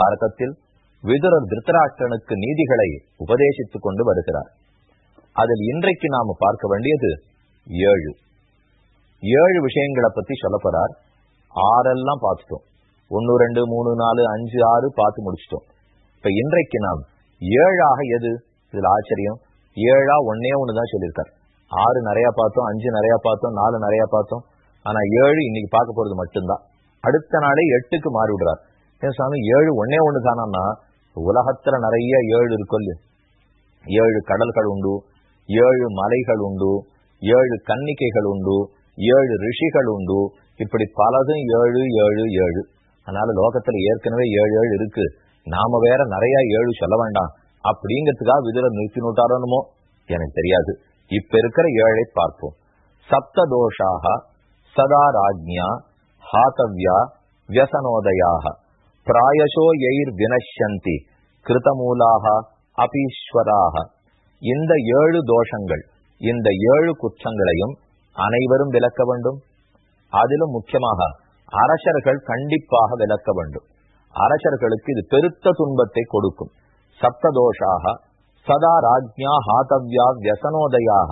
மகாபாரதத்தில் விதுரர் திருத்தராஷ்டிரனுக்கு நீதிகளை உபதேசித்துக் கொண்டு வருகிறார். அதில் இன்றைக்கு நாம பார்க்க வேண்டியது ஏழு. ஏழு விஷயங்களை பத்தி சொல்ல போறார். ஆறெல்லாம் பார்த்துட்டோம். ஒன்னு ரெண்டு மூணு நாலு அஞ்சு ஆறு பார்த்து முடிச்சிட்டோம். இப்ப இன்றைக்கு நாம் ஏழாக எது? இதுல ஆச்சரியம். ஏழா ஒன்னே ஒண்ணுதான் சொல்லியிருக்கார். ஆறு நிறைய பார்த்தோம் அஞ்சு நிறைய பார்த்தோம் நாலு நிறைய பார்த்தோம். ஆனா ஏழு இன்னைக்கு பார்க்க போறது மட்டும்தான். அடுத்த நாளே எட்டுக்கு மாறி விடுறார் ஏன் சாமி ஏழு ஒன்னே ஒண்ணு தானா உலகத்துல நிறைய ஏழு இருக்கொல்லு. ஏழு கடல்கள் உண்டு ஏழு மலைகள் உண்டு ஏழு கன்னிக்கைகள் உண்டு ஏழு ரிஷிகள் உண்டு. இப்படி பலதும் ஏழு ஏழு ஏழு. அதனால லோகத்துல ஏற்கனவே ஏழு ஏழு இருக்கு. நாம வேற நிறைய ஏழு சொல்ல வேண்டாம். அப்படிங்கிறதுக்காக விதுர நிறுத்தி நோட்டாரணுமோ எனக்கு தெரியாது. இப்ப இருக்கிற ஏழை பார்ப்போம். சப்ததோஷாக சதா ராஜ்யா ஹாத்தவ்யா வியசனோதயாக. பிராயசோ எயிர் வினஷந்தி கிருதமூலாக அபீஸ்வராக இந்த ஏழு தோஷங்கள் இந்த ஏழு குற்றங்களையும் அனைவரும் விளக்க வேண்டும். அதிலும் முக்கியமாக அரசர்கள் கண்டிப்பாக விளக்க வேண்டும். அரசர்களுக்கு இது பெருத்த துன்பத்தை கொடுக்கும். சப்ததோஷாக சதா ராஜ்யா ஹாதவ்யா வியசனோதயாக.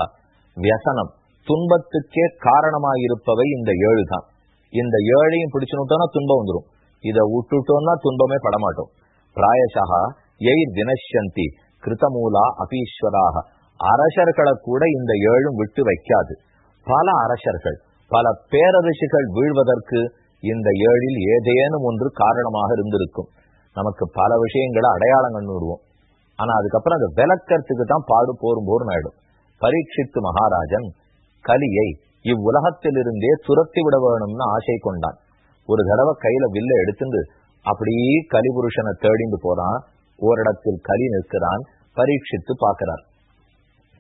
வியசனம் துன்பத்துக்கே காரணமாயிருப்பவை இந்த ஏழு தான் இந்த ஏழையும் பிடிச்சுட்டோம்னா துன்பம் வந்துடும் இதை விட்டுட்டோம்னா துன்பமே படமாட்டோம். பிராயசா எயிர் தினசந்தி கிருத்தமூலா அபீஸ்வராக அரசர்களை கூட இந்த ஏழும் விட்டு வைக்காது. பல அரசர்கள் பல பேரரசுகள் வீழ்வதற்கு இந்த ஏழில் ஏதேனும் ஒன்று காரணமாக இருந்திருக்கும். நமக்கு பல விஷயங்களை அடையாளம் கண்டு ஆனா அதுக்கப்புறம் அந்த விளக்கறதுக்கு தான் பாடு போரும் போரும் ஆயிடும். பரீட்சித்து மகாராஜன் கலியை இவ்வுலகத்திலிருந்தே துரத்தி விட வேணும்னு ஆசை கொண்டான். ஒரு தடவை கையில வில்ல எடுத்துட்டு அப்படியே கலிபுருஷனை தேடிந்து போறான். ஓரிடத்தில் கலி நிற்கிறான். பரீட்சித்து பார்க்கிறார்.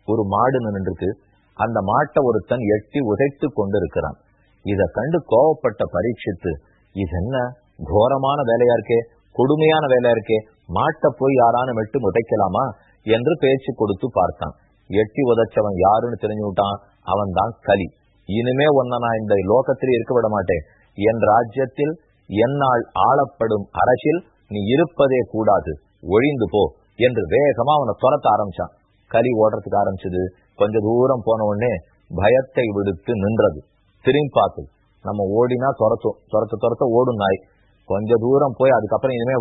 ஒரு மாடு நின்றுக்கு அந்த மாட்டை ஒருத்தன் எட்டி உதைத்து கொண்டிருக்கிறான். இதை கண்டு கோவப்பட்ட பரீட்சித்து இது என்ன? கோரமான வேலையா இருக்கே? கொடுமையான வேலையா இருக்கே? மாட்டை போய் யாரான மெட்டு உதைக்கலாமா? என்று பேச்சு கொடுத்து பார்த்தான். எட்டி உதைச்சவன் யாருன்னு தெரிஞ்சு விட்டான். அவன் தான் களி. இனிமே ஒன்ன நான் இந்த லோகத்திலே இருக்க விட மாட்டேன். என் ராஜ்யத்தில் என்னால் ஆளப்படும் அரசில் நீ இருப்பதே கூடாது. ஒழிந்து போ என்று வேகமா அவனை துரத்த ஆரம்பிச்சான். கலி ஓடுறதுக்கு ஆரம்பிச்சது. கொஞ்ச தூரம் போன உடனே பயத்தை விடுத்து நின்றது. திரும்பி பார்த்து நம்ம ஓடினா துரத்தும். துரத்த துரத்த ஓடும் நாய். கொஞ்ச தூரம் போய் அதுக்கப்புறம் இனிமே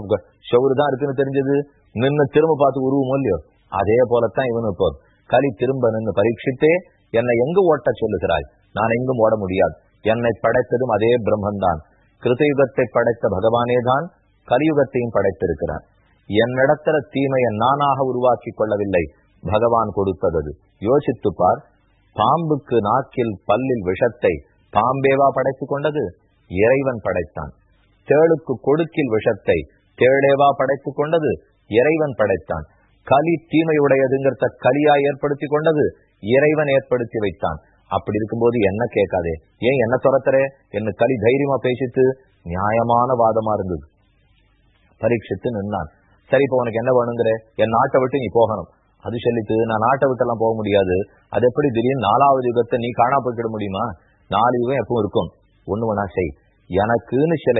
செவரு தான் இருக்குன்னு தெரிஞ்சது. நின்று திரும்ப பார்த்து உருவம் இல்லையோ? அதே போலத்தான் இவனு இப்போ. கலி திரும்ப நின்று பரீட்சித்தே என்னை எங்கு ஓட்ட சொல்லுகிறாய்? நான் எங்கும் ஓட முடியாது. என்னை படைத்ததும் அதே பிரம்மன்தான். கிருதயுகத்தை படைத்த பகவானே தான் கலியுகத்தையும் படைத்திருக்கிறார் என்னிடத்துல தீமையை நானாக உருவாக்கி கொள்ளவில்லை. பகவான் கொடுத்தது யோசித்து பார். பாம்புக்கு நாக்கில் பல்லில் விஷத்தை பாம்பேவா படைத்துக் கொண்டது? இறைவன் படைத்தான். தேளுக்கு கொடுக்கில் விஷத்தை தேளேவா படைத்துக் கொண்டது? இறைவன் படைத்தான். கலி தீமையுடையதுங்கிறத கலியா ஏற்படுத்தி கொண்டது? இறைவன் ஏற்படுத்தி வைத்தான். அப்படி இருக்கும்போது என்ன கேட்காதே. ஏன் என்ன துரத்துற? என்ன களி தைரியமா பேசிட்டு நியாயமான வாதமா இருந்தது. பரீட்சித்து நின்னான். சரி இப்ப உனக்கு என்ன வேணுங்கிற? என் நாட்டை விட்டு நீ போகணும். அது சொல்லித்து நான் நாட்டை விட்டெல்லாம் போக முடியாது. அது எப்படி திடீர்னு நாலாவது யுகத்தை நீ காணா போய்க்கிட முடியுமா? நாலு யுகம் எப்பவும் இருக்கும். ஒண்ணு வேணா செய். எனக்குன்னு சில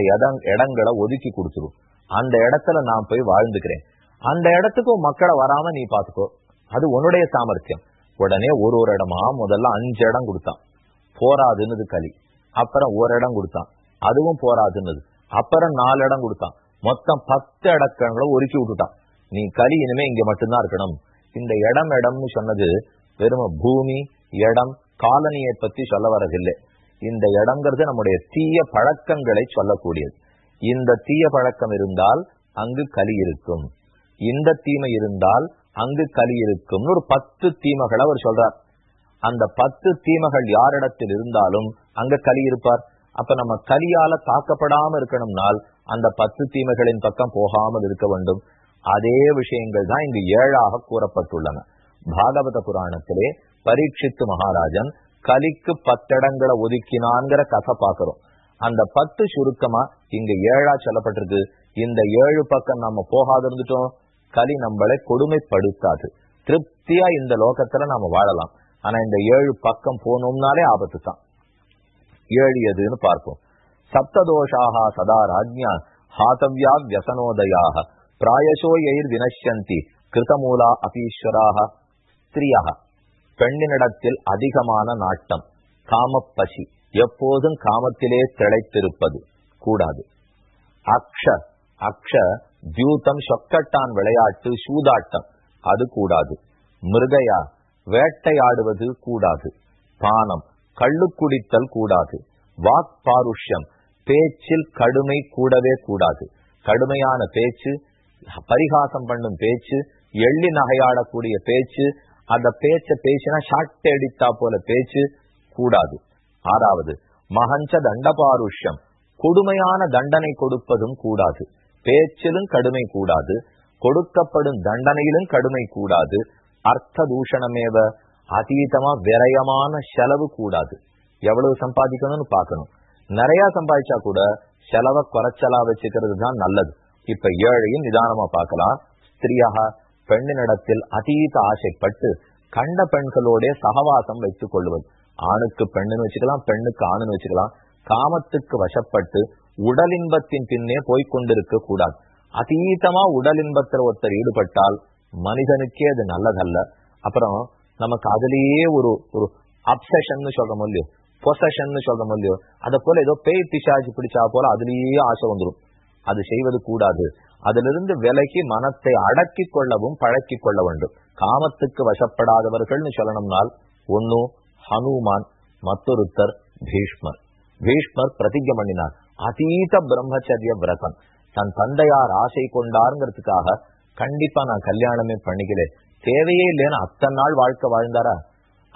இடங்களை ஒதுக்கி கொடுத்துரும் அந்த இடத்துல நான் போய் வாழ்ந்துக்கிறேன். அந்த இடத்துக்கும் மக்களை வராம நீ பாத்துக்கோ. அது உன்னுடைய சாமர்த்தியம். உடனே ஒரு ஒரு இடமா முதல்ல அஞ்சு இடம் கொடுத்தான். போராதுன்னு களி. அப்புறம் ஒரு இடம் கொடுத்தான். அதுவும் போராதுன்னு அப்புறம் நாலு இடம் கொடுத்தான். மொத்தம் பத்து இடக்கங்களை ஒதுக்கி விட்டுட்டான். நீ களி இனிமே இங்க மட்டும்தான் இருக்கணும். இந்த இடம் இடம்னு சொன்னது வெறும் பூமி இடம் காலனியை பத்தி சொல்ல வரதில்லை. இந்த இடங்கிறது நம்முடைய தீய பழக்கங்களை சொல்லக்கூடியது. இந்த தீய பழக்கம் இருந்தால் அங்கு களி இருக்கும். இந்த தீமை இருந்தால் அங்கு களி இருக்கும் ஒரு பத்து தீமைகள் அவர் சொல்றார். அந்த பத்து தீமைகள் யாரிடத்தில் இருந்தாலும் அங்க களி இருப்பார் அப்ப நம்ம கலியால தாக்கப்படாம இருக்கணும்னால் அந்த பத்து தீமைகளின் பக்கம் போகாமல் இருக்க வேண்டும். அதே விஷயங்கள் தான் இங்கு ஏழாக கூறப்பட்டுள்ளன. பாகவத புராணத்திலே பரீட்சித்து மகாராஜன் கலிக்கு பத்திடங்களை ஒதுக்கினான்ங்கிற கதை பாக்குறோம் அந்த பத்து சுருக்கமா இங்க ஏழா சொல்லப்பட்டிருக்கு. இந்த ஏழு பக்கம் நம்ம போகாது இருந்துட்டோம் கலி நம்மளை கொடுமைப்படுத்தாது. திருப்தியா இந்த லோகத்துல நாம வாழலாம். ஆனா இந்த ஏழு பக்கம் போனோம்னாலே ஆபத்து தான். ஏழு எதுன்னு பார்ப்போம். சப்ததோஷாக சதா ராஜ்யா ஹாதவ்யா வியசனோதயாக பிராயசோ எயிர் வினஷ்யந்தி கிருதமூலா அபீஸ்வராக ஸ்திரியாக பெண்ணினிடத்தில் அதிகமான நாட்டம் காமப்பசி எப்போதும் காமத்திலே திளைத்திருப்பது. கூடாது. அக்ஷ அக்ஷ தியூத்தம் சொக்கட்டான் விளையாட்டு சூதாட்டம். அது கூடாது. மிருகையா? வேட்டையாடுவது கூடாது. பானம் கள்ளு குடித்தல் கூடாது. வாக்பாருஷ்யம் பேச்சில் கடுமை கூடவே கூடாது. கடுமையான பேச்சு பரிகாசம் பண்ணும் பேச்சு எள்ளி நகையாடக்கூடிய பேச்சு அந்த பேச்ச பேசினா ஷாட்டை அடித்தா போல பேச்சு கூடாது. ஆறாவது மகஞ்ச தண்டபாருஷ்யம் கொடுமையான தண்டனை கொடுப்பதும் கூடாது. பேச்சிலும் கடுமை கூடாது கொடுக்கப்படும் தண்டனையிலும் கடுமை கூடாது அர்த்த தூஷணமேவ அதீதமா விரயமான செலவு கூடாது. எவ்வளவு சம்பாதிக்கணும்னு பார்க்கணும். நிறைய சம்பாதிச்சா கூட செலவை குறைச்சலா வச்சுக்கிறது தான் நல்லது. இப்ப ஏழையும் நிதானமா பார்க்கலாம். ஸ்திரியாக பெண்ணினிடத்தில் அதீத ஆசைப்பட்டு கண்ட பெண்களோட சகவாசம் வைத்துக் கொள்வது. ஆணுக்கு பெண்ணுன்னு வச்சுக்கலாம் பெண்ணுக்கு ஆணுன்னு வச்சுக்கலாம். காமத்துக்கு வசப்பட்டு உடலின்பத்தின் பின்னே போய்கொண்டிருக்க கூடாது அதீதமா உடலின்பத்தில் ஒருத்தர் ஈடுபட்டால் மனிதனுக்கே அது நல்லதல்ல. அப்புறம் நமக்கு அதுலயே ஒரு ஒரு அப்சஷன் சொல்ற இல்லையோ பொசஷன் சொல்ற இல்லையோ அதை போல ஏதோ பேய் பிசாஜி பிடிச்சா போல அதுலயே ஆசை வந்துடும் அது செய்வது கூடாது. அதிலிருந்து விலகி மனத்தை அடக்கி கொள்ளவும் பழக்கி கொள்ள வேண்டும். காமத்துக்கு வசப்படாதவர்கள்னு சொல்லணும்னால் ஒன்னு ஹனுமான் மற்றொருத்தர் பீஷ்மர். பீஷ்மர் பிரதிஜை பண்ணினார். அதீத பிரம்மச்சரிய விரதம். தன் தந்தையார் ஆசை கொண்டாருங்கிறதுக்காக கண்டிப்பா நான் கல்யாணமே பண்ணிக்கிறேன் தேவையே இல்லைன்னு அத்தனை நாள் வாழ்க்கை வாழ்ந்தாரா?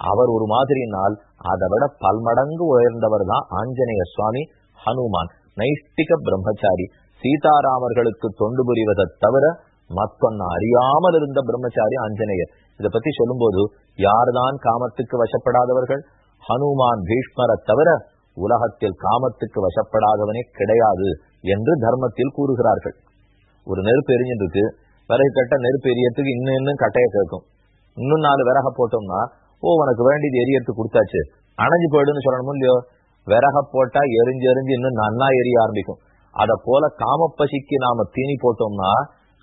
அவர் ஒரு மாதிரி நாள் அதை விட பல்மடங்கு உயர்ந்தவர் தான் ஆஞ்சநேய சுவாமி ஹனுமான். நைஷ்டிக பிரம்மச்சாரி. சீதாராமர்களுக்கு தொண்டு புரிவதை தவிர மத்தொன்னு அறியாமல் இருந்த பிரம்மச்சாரி ஆஞ்சநேயர். இதை பத்தி சொல்லும்போது யார்தான் காமத்துக்கு வசப்படாதவர்கள்? ஹனுமான் பீஷ்மரை தவிர உலகத்தில் காமத்துக்கு வசப்படாதவனே கிடையாது என்று தர்மத்தில் கூறுகிறார்கள். ஒரு நெருப்பு எரிஞ்சிருக்கு விறகு கட்ட நெருப்பு எரியத்துக்கு இன்னும் இன்னும் கட்டையை கேட்கும். இன்னும் நாலு விறக போட்டோம்னா ஓ உனக்கு வேண்டியது எரியறதுக்கு கொடுத்தாச்சு. அணைஞ்சு போயிடுன்னு சொல்லணும் இல்லையோ? விறக போட்டா எரிஞ்சு எரிஞ்சு இன்னும் நன்னா எரிய ஆரம்பிக்கும். அத போல காம பசிக்கு நாம தீனி போட்டோம்னா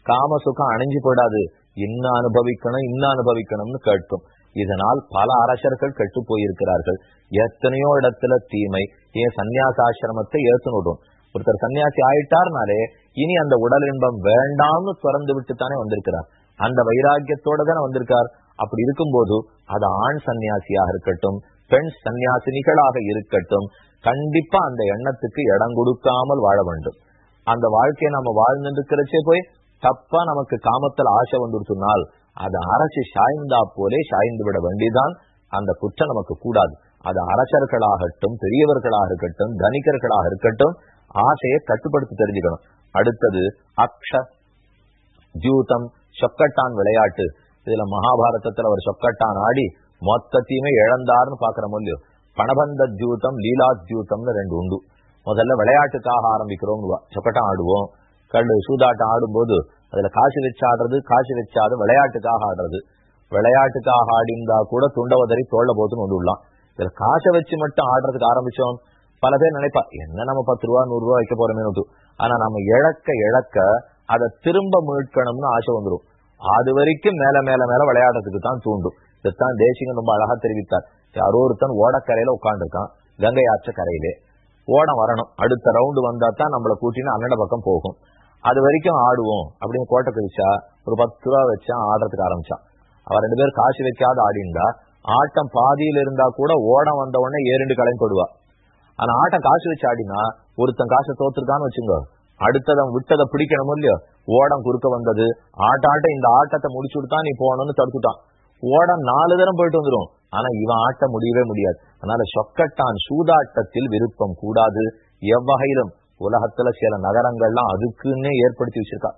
காம சுகம் அணைஞ்சு போயிடாது. இன்னும் அனுபவிக்கணும் இன்னும் அனுபவிக்கணும்னு கேட்கும். இதனால் பல அரசர்கள் கெட்டு போயிருக்கிறார்கள். எத்தனையோ இடத்துல தீமை. ஏன் சன்னியாசாசிரமத்தை ஏத்துனுடும். ஒருத்தர் சன்னியாசி ஆயிட்டார்னாலே இனி அந்த உடல் இன்பம் வேண்டாம்னு திறந்து விட்டு தானே வந்திருக்கிறார். அந்த வைராக்கியத்தோட தானே வந்திருக்கார். அப்படி இருக்கும்போது அது ஆண் சன்னியாசியாக இருக்கட்டும் பெண் சன்னியாசினிகளாக இருக்கட்டும் கண்டிப்பா அந்த எண்ணத்துக்கு இடம் கொடுக்காமல் வாழ வேண்டும். அந்த வாழ்க்கையை நம்ம வாழ்ந்துருக்கிறச்சே போய் தப்பா நமக்கு காமத்தில் ஆசை வந்துருச்சுனால் அதை அரசு சாய்ந்தா போலே சாய்ந்து விட வேண்டிதான் அந்த குற்றம் நமக்கு கூடாது. அது அரசர்களாகட்டும் பெரியவர்களாக இருக்கட்டும் தனிக்கர்களாக இருக்கட்டும் ஆசையை கட்டுப்படுத்தி தெரிஞ்சுக்கணும். அடுத்தது அக்ஷ ஜூதம் சொக்கட்டான் விளையாட்டு. இதுல மகாபாரதத்துல ஒரு சொக்கட்டான் ஆடி மொத்தத்தையுமே இழந்தார்னு பாக்குற இல்லையோ பணபந்த ஜூதம் லீலா ஜூதம்னு ரெண்டு உண்டு. முதல்ல விளையாட்டுக்காக ஆரம்பிக்கிறோம் சொக்கட்டான் ஆடுவோம். கல் சூதாட்டம் ஆடும்போது அதுல காசு வச்சு ஆடுறது காசு வச்சாது விளையாட்டுக்காக ஆடுறது. விளையாட்டுக்காக ஆடிந்தா கூட துண்டவதறி தோல்ல போத்துன்னு வந்துடலாம். இதுல காசை வச்சு மட்டும் ஆடுறதுக்கு ஆரம்பிச்சோம். பல பேர் நினைப்பா என்ன நம்ம பத்து ரூபா நூறு ரூபா வைக்க போறோமேனு ஆனா நம்ம இழக்க இழக்க அதை திரும்ப மீட்கணும்னு ஆசை வந்துடும். அது வரைக்கும் மேல மேல மேல விளையாடுறதுக்கு தான் தூண்டும். இதுதான் தேசிகன் ரொம்ப அழகா தெரிவித்தார். யாரோ ஒருத்தன் ஓடக்கரையில உட்காந்துருக்கான் கங்கை ஆற்ற கரையிலே. ஓடம் வரணும். அடுத்த ரவுண்டு வந்தா தான் நம்மளை கூட்டின்னு அன்னட பக்கம் போகும். அது வரைக்கும் ஆடுவோம் அப்படின்னு கோட்டை கழிச்சா ஒரு பத்து ரூபா வச்சா ஆடுறதுக்கு ஆரம்பிச்சான். அவன் ரெண்டு பேரும் காசு வைக்காத ஆடிண்டா ஆட்டம் பாதியில இருந்தா கூட ஓடம் வந்த உடனே ஏறிண்டு கலைஞ்சு போடுவா. ஆனா ஆட்டம் காசு வச்சு ஆடினா ஒருத்தன் காசை தோத்துருக்கான்னு வச்சுங்க அடுத்ததன் விட்டதை பிடிக்கணும் இல்லையோ? ஓடம் குறுக்க வந்தது. ஆட்ட ஆட்ட இந்த ஆட்டத்தை முடிச்சு விடுத்தா நீ போகணும்னு தடுத்துட்டான். ஓடம் நாலு தரம் போயிட்டு வந்துடும் ஆனா இவன் ஆட்ட முடியவே முடியாது. அதனால சொக்கட்டான் சூதாட்டத்தில் விருப்பம் கூடாது. எவ்வகையிலும் உலகத்துல சில நகரங்கள்லாம் அதுக்குன்னே ஏற்படுத்தி வச்சிருக்கா.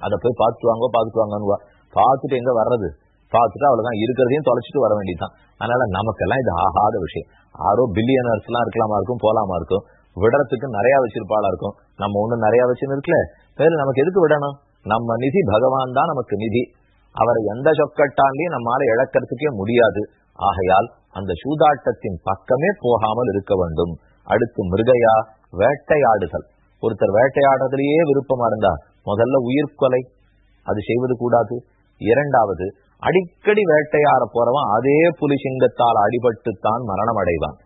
அதை போய் பார்த்துட்டு வாங்க பார்த்துட்டு வாங்கன்னு பார்த்துட்டு எங்க வர்றது? பார்த்துட்டு அவ்வளவுதான். இருக்கிறதையும் தொலைச்சிட்டு வர வேண்டியதுதான். அதனால நமக்கெல்லாம் இது ஆகாத விஷயம். ஆரோ பில்லியனர்ஸ் எல்லாம் இருக்கலாமா இருக்கும் போலாமா இருக்கும். விடுறதுக்கு நிறைய வச்சிருப்பாளா இருக்கும். நம்ம ஒண்ணு நிறைய வச்சுன்னு இருக்கல. பேரு நமக்கு எதுக்கு விடணும்? நம்ம நிதி பகவான் தான் நமக்கு நிதி. அவரை எந்த சொக்கட்டாலையும் நம்மால இழக்கிறதுக்கே முடியாது. ஆகையால் அந்த சூதாட்டத்தின் பக்கமே போகாமல் இருக்க வேண்டும். அடுத்து மிருகையா? வேட்டையாடுதல். ஒருத்தர் வேட்டையாடுறதுலயே விருப்பமா இருந்தா முதல்ல உயிர்கொலை அது செய்வது கூடாது. இரண்டாவது அடிக்கடி வேட்டையாட போறவன் அதே புலி சிங்கத்தால் அடிபட்டுத்தான் மரணம் அடைவான்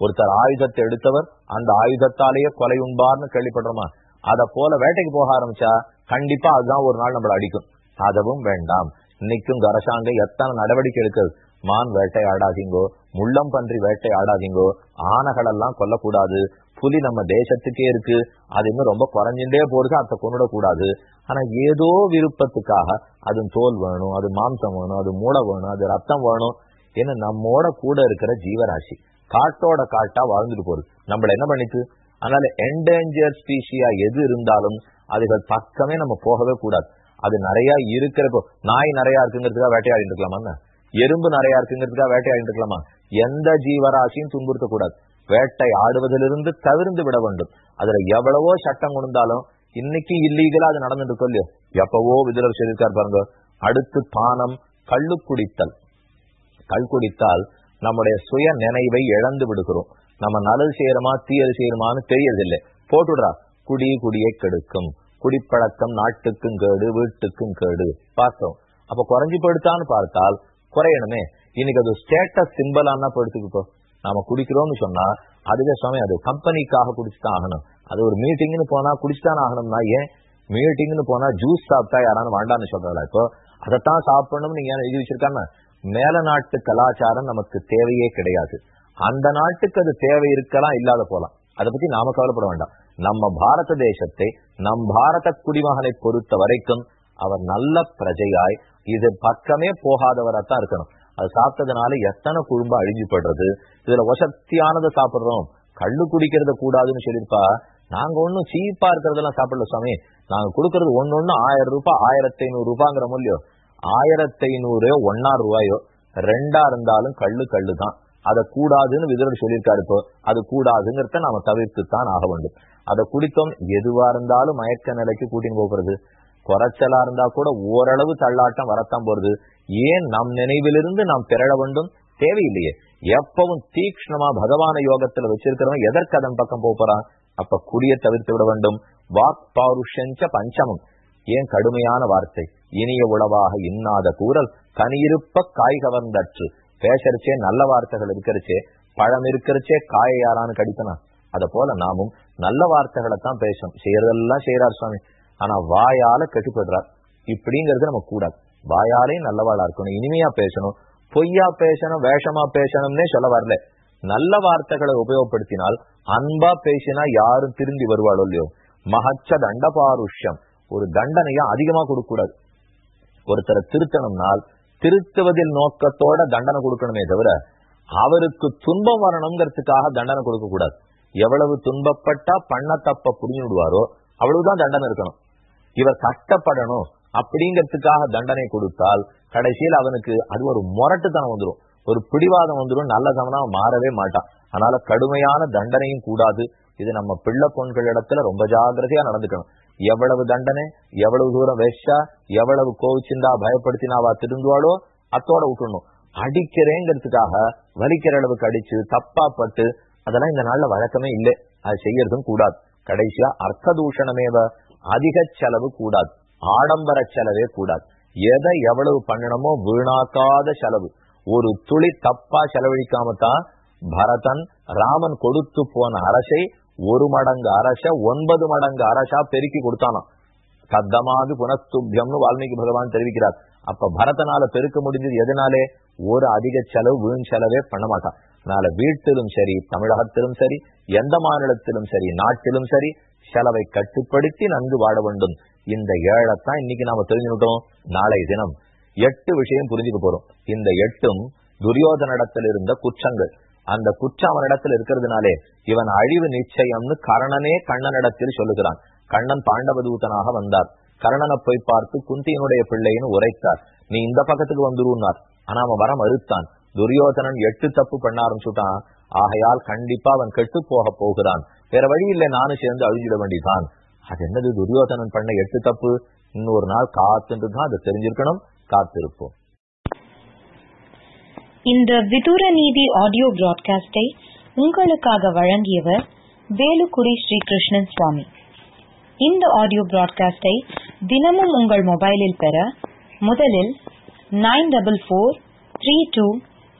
ஒருத்தர் ஆயுதத்தை எடுத்தவர் அந்த ஆயுதத்தாலேயே கொலை உண்பார்னு கேள்விப்படுறோமா? அத போல வேட்டைக்கு போக ஆரம்பிச்சா கண்டிப்பா அதுதான் ஒரு நாள் நம்மளை அடிக்கும். அதுவும் வேண்டாம். இன்னைக்கும் அரசாங்கம் எத்தனை நடவடிக்கை எடுக்கிறது மான் வேட்டையாடாதீங்கோ முள்ளம் பன்றி வேட்டை ஆடாதீங்கோ ஆனைகள் எல்லாம் கொல்லக்கூடாது. புலி நம்ம தேசத்துக்கே இருக்கு. அது இன்னும் ரொம்ப குறைஞ்சுட்டே போறது அதை கொண்டுடக்கூடாது ஆனா ஏதோ விருப்பத்துக்காக அது தோல் வேணும் அது மாம்சம் வேணும் அது மூளை வேணும் அது ரத்தம் வேணும் ஏன்னா நம்மோட கூட இருக்கிற ஜீவராசி காட்டோட காட்டா வாழ்ந்துட்டு போகுது. நம்மள என்ன பண்ணிட்டு அதனால என்டேஞ்சர் ஸ்பீஷியா எது இருந்தாலும் அதுகள் பக்கமே நம்ம போகவே கூடாது. அது நிறைய இருக்கிறப்போ நாய் நிறைய இருக்குங்கிறதுக்காக வேட்டையாடிட்டு இருக்கலாமா எறும்பு நிறைய இருக்குங்கிறதுக்காக வேட்டையாடிட்டு இருக்கலாமா? எந்த ஜீவராசியும் துன்புறுத்த கூடாது வேட்டை ஆடுவதிலிருந்து தவிர்ந்து விட வேண்டும். அதுல எவ்வளவோ சட்டம் கொண்டாலும் இன்னைக்கு இல்லீகலா அது நடந்துட்டு இல்லையோ? எப்பவோ விதிலர் சொல்லியிருக்கார் பாருங்க. அடுத்து பானம் கள்ளு குடித்தல். கல் குடித்தால் நம்முடைய சுய நினைவை இழந்து விடுகிறோம். நம்ம நல்லது செய்யறோமா தீயது செய்யறோமான்னு தெரியறதில்லை. போட்டுடுறா. குடி குடியை கெடுக்கும். குடிப்பழக்கம் நாட்டுக்கும் கேடு வீட்டுக்கும் கேடு. பார்த்தோம். அப்ப குறைஞ்சு போயிடுத்தான்னு பார்த்தால் குறையணுமே. இன்னைக்கு அது ஸ்டேட்டஸ் சிம்பிளானா போயிடுத்துக்கிட்டோ நாம குடிக்கிறோம்னு சொன்னா அதுவே சுவாமி அது கம்பெனிக்காக குடிச்சுதான் ஆகணும். அது ஒரு மீட்டிங்னு போனா குடிச்சுதான் ஆகணும்னா ஏன்? மீட்டிங்னு போனா ஜூஸ் சாப்பிட்டா யாராலும் வேண்டாம்னு சொல்றாங்களா இப்போ? அதைத்தான் சாப்பிடணும்னு நீங்க எழுதி வச்சிருக்காங்க. மேல நாட்டு கலாச்சாரம் நமக்கு தேவையே கிடையாது. அந்த நாட்டுக்கு அது தேவை இருக்கலாம் இல்லாத போலாம். அதை பத்தி நாம கவலைப்பட வேண்டாம். நம்ம பாரத தேசத்தை நம் பாரத குடிமகனை பொறுத்த வரைக்கும் அவர் நல்ல பிரஜையாய் இது பக்கமே போகாதவராத்தான் இருக்கணும். அது சாப்பிட்டதுனால எத்தனை குழும்பு அழிஞ்சு படுறது இதுல வசத்தியானதை சாப்பிடுறோம். கள்ளு குடிக்கிறத கூடாதுன்னு சொல்லியிருப்பா. நாங்க ஒன்னும் சீப்பா இருக்கிறதெல்லாம் சாப்பிடல சுவாமி. நாங்க கொடுக்கறது ஒன்னு ஒண்ணு ஆயிரம் ரூபாய் ஆயிரத்தி ஐநூறு ரூபாங்கிற மூலியம் ஆயிரத்தி ஐநூறு ஒன்னா ரூபாயோ? ரெண்டா இருந்தாலும் கள்ளு கள்ளு தான் அதை கூடாதுன்னு விதரர் சொல்லியிருக்காரு இப்போ. அது கூடாதுங்கிறத நாம தவிர்த்துத்தான் ஆக வேண்டும். அதை குடித்தோம். எதுவா இருந்தாலும் மயக்க நிலைக்கு கூட்டின்னு போகிறது. குறைச்சலா இருந்தா கூட ஓரளவு தள்ளாட்டம் வரத்தான் போறது. ஏன் நம் நினைவிலிருந்து நாம் பெற வேண்டும்? தேவையில்லையே. எப்பவும் தீக்ஷ்ணமா பகவான யோகத்துல வச்சிருக்கிறவன் எதற்கு அதன் பக்கம் போறான்? அப்ப குடிய தவிர்த்து விட வேண்டும். வாக் பாருஷஞ்ச பஞ்சமம். ஏன் கடுமையான வார்த்தை. இனிய உளவாக இன்னாத கூறல். கனியிருப்ப காய் கவர்ந்தற்று பேசறச்சே நல்ல வார்த்தைகள் இருக்கிறச்சே. பழம் இருக்கிறச்சே காய யாரான்னு கடித்தனா? அத போல நாமும் நல்ல வார்த்தைகளை தான் பேசணும். செய்யறதெல்லாம் செய்யறார் சுவாமி. ஆனா வாயால கட்டுப்படுறார் இப்படிங்கிறது நம்ம கூடாது. வாயாலே நல்லவாளா இருக்கணும் இனிமையா பேசணும் பொய்யா பேசணும் வேஷமா பேசணும்னே சொல்ல வரல. நல்ல வார்த்தைகளை உபயோகப்படுத்தினால் அன்பா பேசினா யாரும் திரும்பி வருவாளோ இல்லையோ? மகச்ச தண்டபாருஷ்யம். ஒரு தண்டனையா அதிகமா கொடுக்க கூடாது ஒருத்தரை திருத்தணும்னால் திருத்துவதில் நோக்கத்தோட தண்டனை கொடுக்கணுமே தவிர அவருக்கு துன்பம் வரணுங்கிறதுக்காக தண்டனை கொடுக்க கூடாது எவ்வளவு துன்பப்பட்டா பண்ண தப்ப புரிஞ்சு விடுவாரோ அவ்வளவுதான் தண்டனை இருக்கணும். இவர் கஷ்டப்படணும் அப்படிங்கிறதுக்காக தண்டனை கொடுத்தால் கடைசியில் அவனுக்கு அது ஒரு முரட்டுத்தனம் வந்துடும் ஒரு பிடிவாதம் வந்துடும் நல்லதவனா மாறவே மாட்டான். அதனால கடுமையான தண்டனையும் கூடாது. இது நம்ம பிள்ளை பொண்கள் இடத்துல ரொம்ப ஜாகிரதையா நடந்துக்கணும். எவ்வளவு தண்டனை எவ்வளவு தூரம் வெஷா எவ்வளவு கோவிச்சிருந்தா பயப்படுத்தினாவா திருந்துவாளோ அத்தோட விட்டுணும் அடிக்கிறேங்கிறதுக்காக வலிக்கிற அளவுக்கு அடிச்சு தப்பா பட்டு அதெல்லாம் இந்த நாள்ல வழக்கமே இல்லை. அது செய்யறதும் கூடாது. கடைசியா அர்த்த தூஷணமேவ அதிக செலவு கூடாது. ஆடம்பர செலவே கூடாது. எதை எவ்வளவு பண்ணணுமோ வீணாக்காத செலவு. ஒரு துளி தப்பா செலவழிக்காம தான் பரதன் ராமன் கொடுத்து போன அரசை ஒரு மடங்கு அரச ஒன்பது மடங்கு அரசா பெருக்கி கொடுத்தானாம். கத்தமாது புனஸ்துபியம்னு வால்மீகி பகவான் தெரிவிக்கிறார். அப்ப பரதனால பெருக்க முடிஞ்சது எதனாலே? ஒரு அதிக செலவு வீண் செலவே பண்ண மாட்டான். அதனால வீட்டிலும் சரி தமிழகத்திலும் சரி எந்த மாநிலத்திலும் சரி நாட்டிலும் சரி செலவை கட்டுப்படுத்தி நன்கு வாழ வேண்டும். இந்த ஏழைத்தான் இன்னைக்கு நாம தெரிஞ்சுக்கிட்டோம். நாளை தினம் எட்டு விஷயம் புரிஞ்சுக்க போறோம். இந்த எட்டும் துரியோதனிடத்தில் இருந்த குற்றங்கள். அந்த குற்றம் அவனிடத்தில் இருக்கிறதுனாலே இவன் அழிவு நிச்சயம்னு கர்ணனே கண்ணனிடத்தில் சொல்லுகிறான். கண்ணன் பாண்டவதூதனாக வந்தார். கர்ணனை போய் பார்த்து குந்தியினுடைய பிள்ளைன்னு உரைத்தார். நீ இந்த பக்கத்துக்கு வந்துருன்னார் ஆனா அவன் வர மறுத்தான். துரியோதனன் எட்டு தப்பு பண்ண ஆரம்பிச்சுட்டான். ஆகையால் கண்டிப்பா அவன் கெட்டு போக போகிறான். வேற வழி இல்லை நானும் சேர்ந்து அழிஞ்சிட வேண்டிதான் அது என்னது? துரியோதனன் பண்ண எட்டு தப்பு. இன்னொரு நாள் காத்துட்டு தான் அதை தெரிஞ்சிருக்கணும். காத்திருப்போம். இந்த விதூர நீதி ஆடியோ பிராட்காஸ்டை உங்களுக்காக வழங்கியவர் வேலுக்குடி ஸ்ரீகிருஷ்ணன் சுவாமி. இந்த ஆடியோ பிராட்காஸ்டை தினமும் உங்கள் மொபைலில் பெற முதலில் nine double four three two